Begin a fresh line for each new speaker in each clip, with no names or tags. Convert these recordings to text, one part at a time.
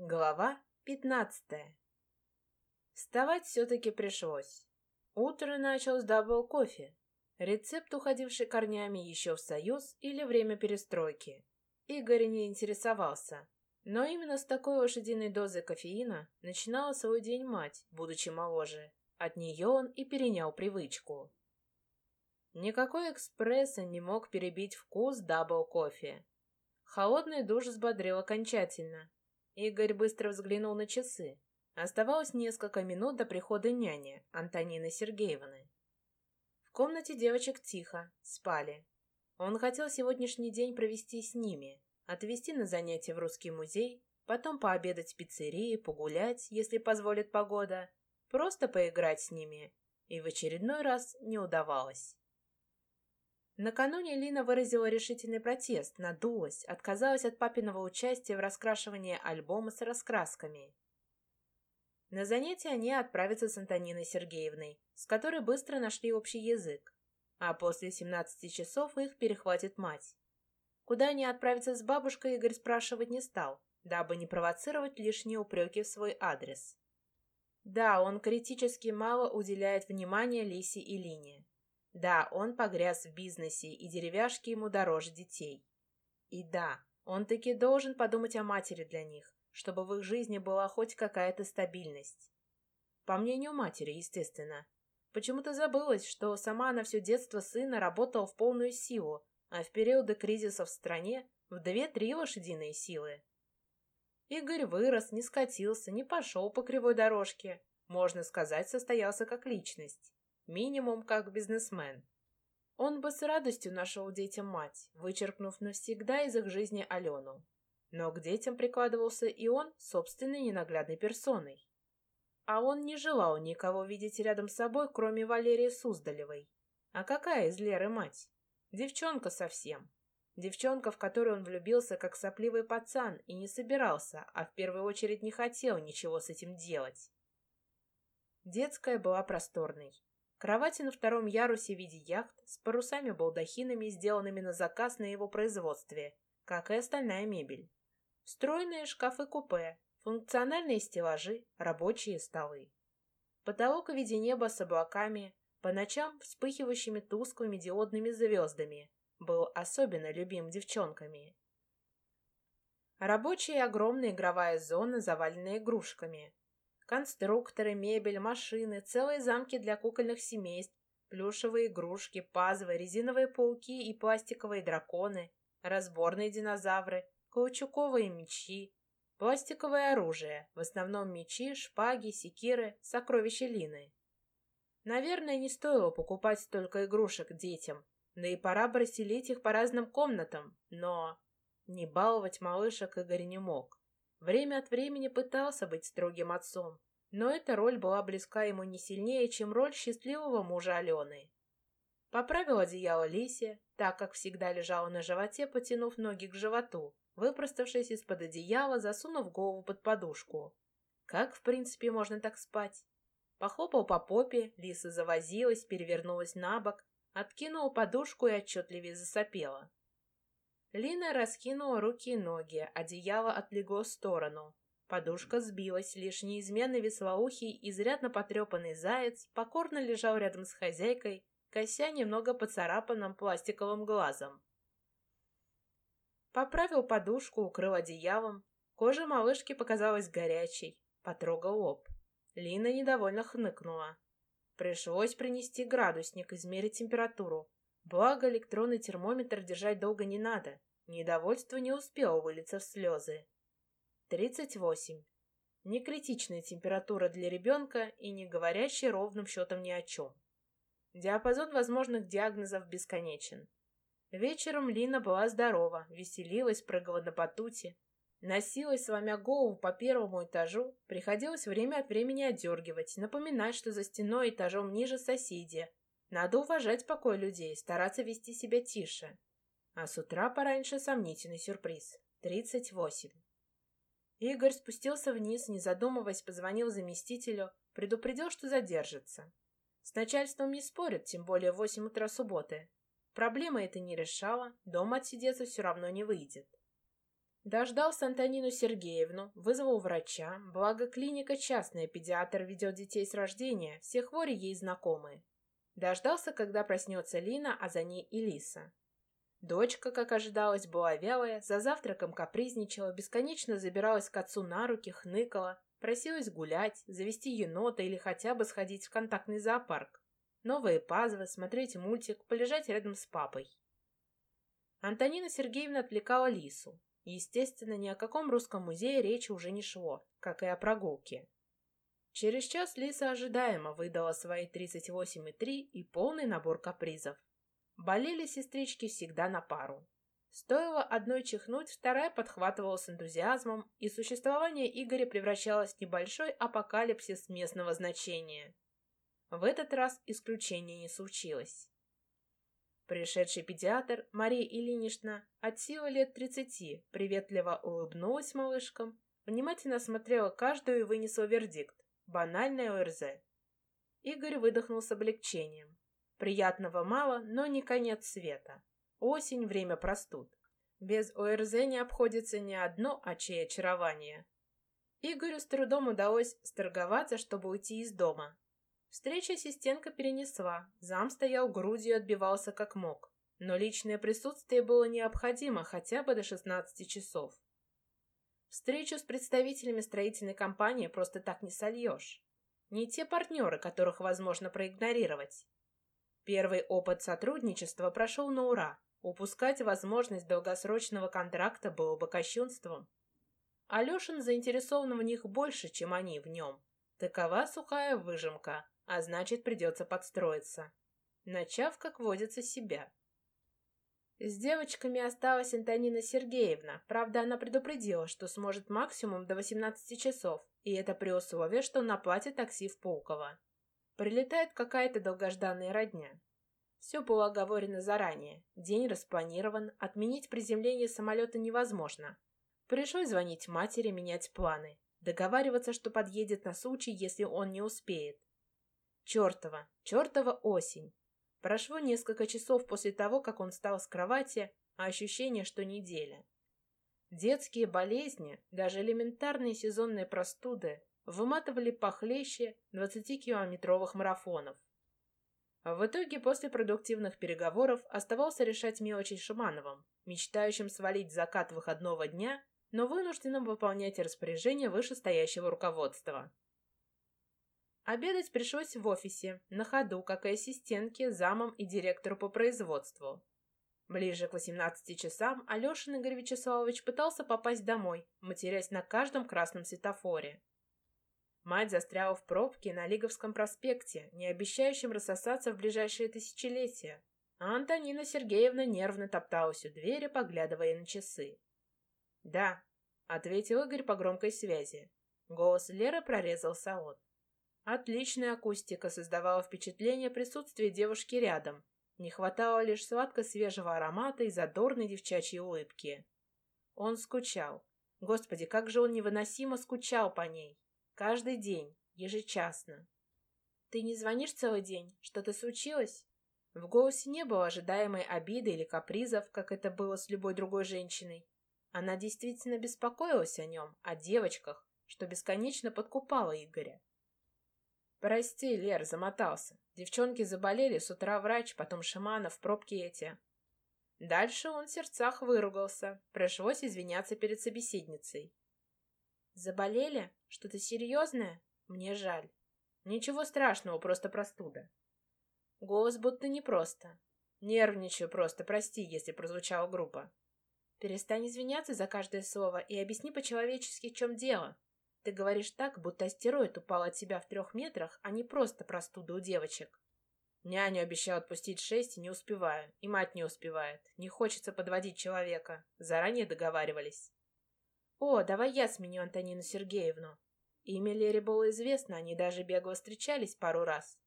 Глава пятнадцатая. Вставать все-таки пришлось. Утро начал с double кофе. Рецепт, уходивший корнями еще в Союз или время перестройки. Игорь не интересовался. Но именно с такой лошадиной дозой кофеина начинала свой день мать, будучи моложе. От нее он и перенял привычку. Никакой эспрессо не мог перебить вкус double кофе. Холодный душ взбодрил окончательно, Игорь быстро взглянул на часы. Оставалось несколько минут до прихода няни, Антонины Сергеевны. В комнате девочек тихо, спали. Он хотел сегодняшний день провести с ними, отвезти на занятия в русский музей, потом пообедать в пиццерии, погулять, если позволит погода, просто поиграть с ними. И в очередной раз не удавалось. Накануне Лина выразила решительный протест, надулась, отказалась от папиного участия в раскрашивании альбома с раскрасками. На занятия они отправятся с Антониной Сергеевной, с которой быстро нашли общий язык, а после 17 часов их перехватит мать. Куда они отправятся с бабушкой, Игорь спрашивать не стал, дабы не провоцировать лишние упреки в свой адрес. Да, он критически мало уделяет внимания Лисе и Лине. Да, он погряз в бизнесе, и деревяшки ему дороже детей. И да, он таки должен подумать о матери для них, чтобы в их жизни была хоть какая-то стабильность. По мнению матери, естественно. Почему-то забылось, что сама она все детство сына работала в полную силу, а в периоды кризиса в стране в две-три лошадиные силы. Игорь вырос, не скатился, не пошел по кривой дорожке. Можно сказать, состоялся как личность минимум как бизнесмен. Он бы с радостью нашел детям мать, вычеркнув навсегда из их жизни Алену. Но к детям прикладывался и он собственной ненаглядной персоной. А он не желал никого видеть рядом с собой, кроме Валерии Суздалевой. А какая из Леры мать? Девчонка совсем. Девчонка, в которую он влюбился как сопливый пацан и не собирался, а в первую очередь не хотел ничего с этим делать. Детская была просторной. Кровати на втором ярусе в виде яхт с парусами-балдахинами, сделанными на заказ на его производстве, как и остальная мебель. Встроенные шкафы-купе, функциональные стеллажи, рабочие столы. Потолок в виде неба с облаками, по ночам вспыхивающими тусклыми диодными звездами, был особенно любим девчонками. Рабочая огромная игровая зона, заваленная игрушками, Конструкторы, мебель, машины, целые замки для кукольных семейств, плюшевые игрушки, пазлы, резиновые пауки и пластиковые драконы, разборные динозавры, каучуковые мечи, пластиковое оружие, в основном мечи, шпаги, секиры, сокровища Лины. Наверное, не стоило покупать столько игрушек детям, да и пора бы расселить их по разным комнатам, но не баловать малышек Игорь не мог. Время от времени пытался быть строгим отцом, но эта роль была близка ему не сильнее, чем роль счастливого мужа Алены. Поправил одеяло Лисе, так как всегда лежала на животе, потянув ноги к животу, выпроставшись из-под одеяла, засунув голову под подушку. Как, в принципе, можно так спать? Похлопал по попе, Лиса завозилась, перевернулась на бок, откинула подушку и отчетливее засопела. Лина раскинула руки и ноги, одеяло отлегло в сторону. Подушка сбилась, лишь неизменный веслоухий, изрядно потрепанный заяц покорно лежал рядом с хозяйкой, кося немного поцарапанным пластиковым глазом. Поправил подушку, укрыл одеялом. Кожа малышки показалась горячей. Потрогал лоб. Лина недовольно хныкнула. Пришлось принести градусник, измерить температуру. Благо, электронный термометр держать долго не надо. Недовольство не успело вылиться в слезы. 38. Не критичная температура для ребенка и не говорящая ровным счетом ни о чем. Диапазон возможных диагнозов бесконечен. Вечером Лина была здорова, веселилась, прыгала на батуте, носилась, сломя голову по первому этажу, приходилось время от времени отдергивать, напоминать, что за стеной этажом ниже соседи, надо уважать покой людей, стараться вести себя тише. А с утра пораньше сомнительный сюрприз. Тридцать восемь. Игорь спустился вниз, не задумываясь, позвонил заместителю, предупредил, что задержится. С начальством не спорят, тем более в восемь утра субботы. Проблема это не решала, дома отсидеться все равно не выйдет. Дождался Антонину Сергеевну, вызвал врача, благо клиника частная, педиатр ведет детей с рождения, все хвори ей знакомые. Дождался, когда проснется Лина, а за ней и Лиса. Дочка, как ожидалось, была вялая, за завтраком капризничала, бесконечно забиралась к отцу на руки, хныкала, просилась гулять, завести енота или хотя бы сходить в контактный зоопарк. Новые пазлы, смотреть мультик, полежать рядом с папой. Антонина Сергеевна отвлекала Лису. Естественно, ни о каком русском музее речи уже не шло, как и о прогулке. Через час Лиса ожидаемо выдала свои 38,3 и полный набор капризов. Болели сестрички всегда на пару. Стоило одной чихнуть, вторая подхватывала с энтузиазмом, и существование Игоря превращалось в небольшой апокалипсис местного значения. В этот раз исключения не случилось. Пришедший педиатр Мария Ильинична от силы лет тридцати приветливо улыбнулась малышкам, внимательно осмотрела каждую и вынесла вердикт. Банальная ОРЗ. Игорь выдохнул с облегчением. Приятного мало, но не конец света. Осень — время простуд. Без ОРЗ не обходится ни одно очей очарование. Игорю с трудом удалось сторговаться, чтобы уйти из дома. Встреча ассистентка перенесла, зам стоял грудью и отбивался как мог. Но личное присутствие было необходимо хотя бы до 16 часов. Встречу с представителями строительной компании просто так не сольешь. Не те партнеры, которых возможно проигнорировать. Первый опыт сотрудничества прошел на ура. Упускать возможность долгосрочного контракта было бы кощунством. Алешин заинтересован в них больше, чем они в нем. Такова сухая выжимка, а значит придется подстроиться. Начав, как водится, себя. С девочками осталась Антонина Сергеевна. Правда, она предупредила, что сможет максимум до 18 часов, и это при условии, что на платье такси в Пулково. Прилетает какая-то долгожданная родня. Все было оговорено заранее. День распланирован, отменить приземление самолета невозможно. Пришлось звонить матери, менять планы. Договариваться, что подъедет на случай, если он не успеет. Чертова, чертова осень. Прошло несколько часов после того, как он встал с кровати, а ощущение, что неделя. Детские болезни, даже элементарные сезонные простуды, выматывали похлеще 20-километровых марафонов. В итоге, после продуктивных переговоров, оставался решать мелочи Шимановым, мечтающим свалить закат выходного дня, но вынужденным выполнять распоряжения вышестоящего руководства. Обедать пришлось в офисе, на ходу, как и ассистентке, замам и директору по производству. Ближе к 18 часам Алешин Игорь Вячеславович пытался попасть домой, матерясь на каждом красном светофоре. Мать застряла в пробке на Лиговском проспекте, не обещающем рассосаться в ближайшие тысячелетия, а Антонина Сергеевна нервно топталась у двери, поглядывая на часы. «Да», — ответил Игорь по громкой связи. Голос Леры прорезал салон. Отличная акустика создавала впечатление присутствия девушки рядом. Не хватало лишь сладко-свежего аромата и задорной девчачьей улыбки. Он скучал. Господи, как же он невыносимо скучал по ней. Каждый день, ежечасно. «Ты не звонишь целый день? Что-то случилось?» В голосе не было ожидаемой обиды или капризов, как это было с любой другой женщиной. Она действительно беспокоилась о нем, о девочках, что бесконечно подкупало Игоря. «Прости, Лер, замотался. Девчонки заболели, с утра врач, потом Шиманов, пробки эти». Дальше он в сердцах выругался. Пришлось извиняться перед собеседницей. «Заболели? Что-то серьезное? Мне жаль. Ничего страшного, просто простуда». Голос будто непросто. Нервничаю просто, прости, если прозвучала грубо. Перестань извиняться за каждое слово и объясни по-человечески, в чем дело. Ты говоришь так, будто астероид упал от тебя в трех метрах, а не просто простуда у девочек. Няню обещал отпустить шесть, и не успеваю. И мать не успевает. Не хочется подводить человека. Заранее договаривались. О, давай я сменю Антонину Сергеевну. Имя Лере было известно, они даже бегло встречались пару раз.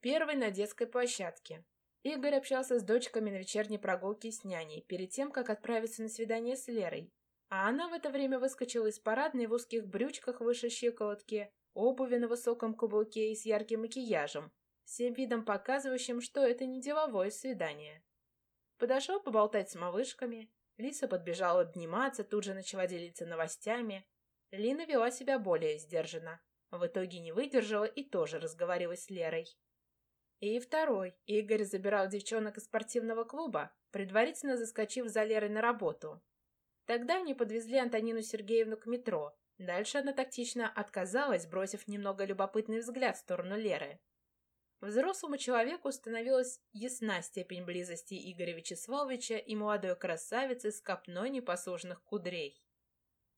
Первый на детской площадке. Игорь общался с дочками на вечерней прогулке с няней, перед тем, как отправиться на свидание с Лерой, а она в это время выскочила из парадной в узких брючках выше щиколотки, обуви на высоком каблуке и с ярким макияжем, всем видом показывающим, что это не деловое свидание. Подошел поболтать с малышками. Лиса подбежала обниматься, тут же начала делиться новостями. Лина вела себя более сдержанно. В итоге не выдержала и тоже разговорилась с Лерой. И второй. Игорь забирал девчонок из спортивного клуба, предварительно заскочив за Лерой на работу. Тогда они подвезли Антонину Сергеевну к метро. Дальше она тактично отказалась, бросив немного любопытный взгляд в сторону Леры. Взрослому человеку становилась ясна степень близости Игоря Вячеславовича и молодой красавицы с копной непослушных кудрей.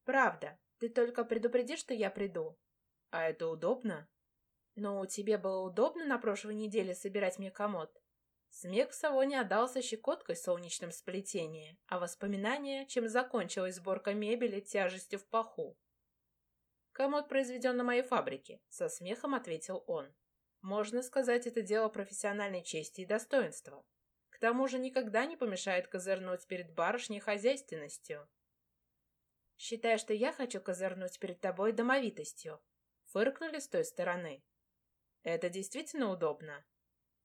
«Правда, ты только предупреди, что я приду. А это удобно?» «Ну, тебе было удобно на прошлой неделе собирать мне комод?» Смех в салоне отдался щекоткой в солнечном сплетении, а воспоминания, чем закончилась сборка мебели тяжестью в паху. «Комод произведен на моей фабрике», — со смехом ответил он. «Можно сказать, это дело профессиональной чести и достоинства. К тому же никогда не помешает козырнуть перед барышней хозяйственностью». «Считай, что я хочу козырнуть перед тобой домовитостью», — фыркнули с той стороны. «Это действительно удобно»,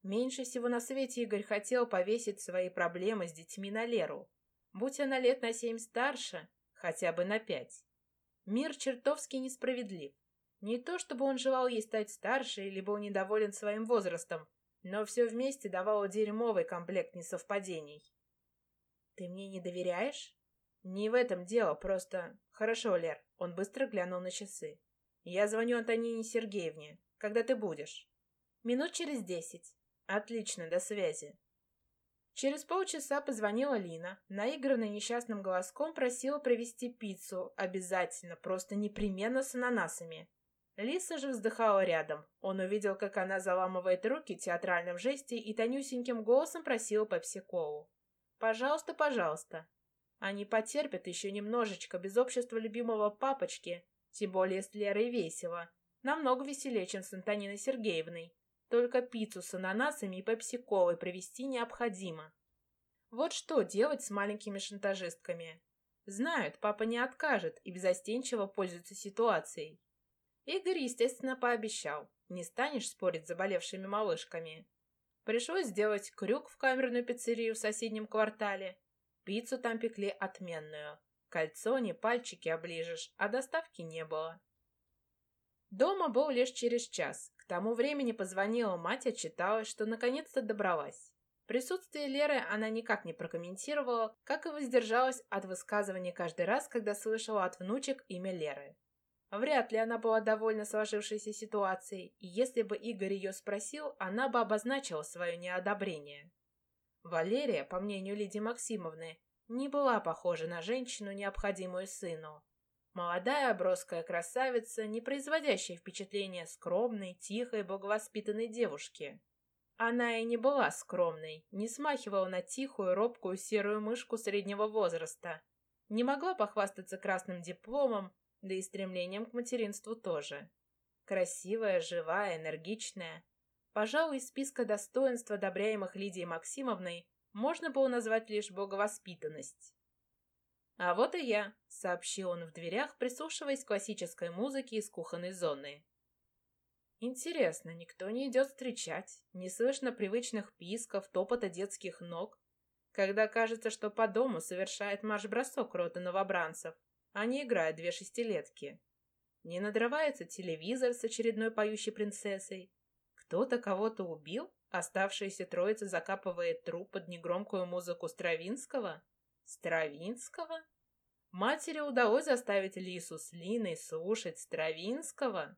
Меньше всего на свете Игорь хотел повесить свои проблемы с детьми на Леру. Будь она лет на семь старше, хотя бы на пять. Мир чертовски несправедлив. Не то чтобы он желал ей стать старше или был недоволен своим возрастом, но все вместе давало дерьмовый комплект несовпадений. «Ты мне не доверяешь?» «Не в этом дело, просто...» «Хорошо, Лер», — он быстро глянул на часы. «Я звоню Антонине Сергеевне. Когда ты будешь?» «Минут через десять». Отлично, до связи. Через полчаса позвонила Лина, наигранно несчастным голоском просила привезти пиццу, обязательно, просто непременно с ананасами. Лиса же вздыхала рядом. Он увидел, как она заламывает руки в театральном жесте и тонюсеньким голосом просила пепси-колу. «Пожалуйста, пожалуйста». Они потерпят еще немножечко без общества любимого папочки, тем более с Лерой весело. Намного веселее, чем с Антониной Сергеевной. Только пиццу с ананасами и пепси-колой привезти необходимо. Вот что делать с маленькими шантажистками. Знают, папа не откажет и безостенчиво пользуется ситуацией. Игорь, естественно, пообещал. Не станешь спорить с заболевшими малышками. Пришлось сделать крюк в камерную пиццерию в соседнем квартале. Пиццу там пекли отменную. Кольцо не пальчики оближешь, а доставки не было. Дома был лишь через час. Тому времени позвонила мать, отчиталась, что наконец-то добралась. Присутствие Леры она никак не прокомментировала, как и воздержалась от высказываний каждый раз, когда слышала от внучек имя Леры. Вряд ли она была довольна сложившейся ситуацией, и если бы Игорь ее спросил, она бы обозначила свое неодобрение. Валерия, по мнению Лидии Максимовны, не была похожа на женщину, необходимую сыну. Молодая броская красавица, не производящая впечатления скромной, тихой, благовоспитанной девушки. Она и не была скромной, не смахивала на тихую, робкую серую мышку среднего возраста. Не могла похвастаться красным дипломом, да и стремлением к материнству тоже. Красивая, живая, энергичная. Пожалуй, из списка достоинств, одобряемых Лидией Максимовной, можно было назвать лишь благовоспитанность. «А вот и я», — сообщил он в дверях, прислушиваясь к классической музыке из кухонной зоны. Интересно, никто не идет встречать, не слышно привычных писков, топота детских ног, когда кажется, что по дому совершает марш-бросок рота новобранцев, а не играют две шестилетки. Не надрывается телевизор с очередной поющей принцессой. Кто-то кого-то убил, оставшаяся троица закапывает труп под негромкую музыку Стравинского. Стравинского? Матери удалось заставить Лису с Линой слушать Стравинского?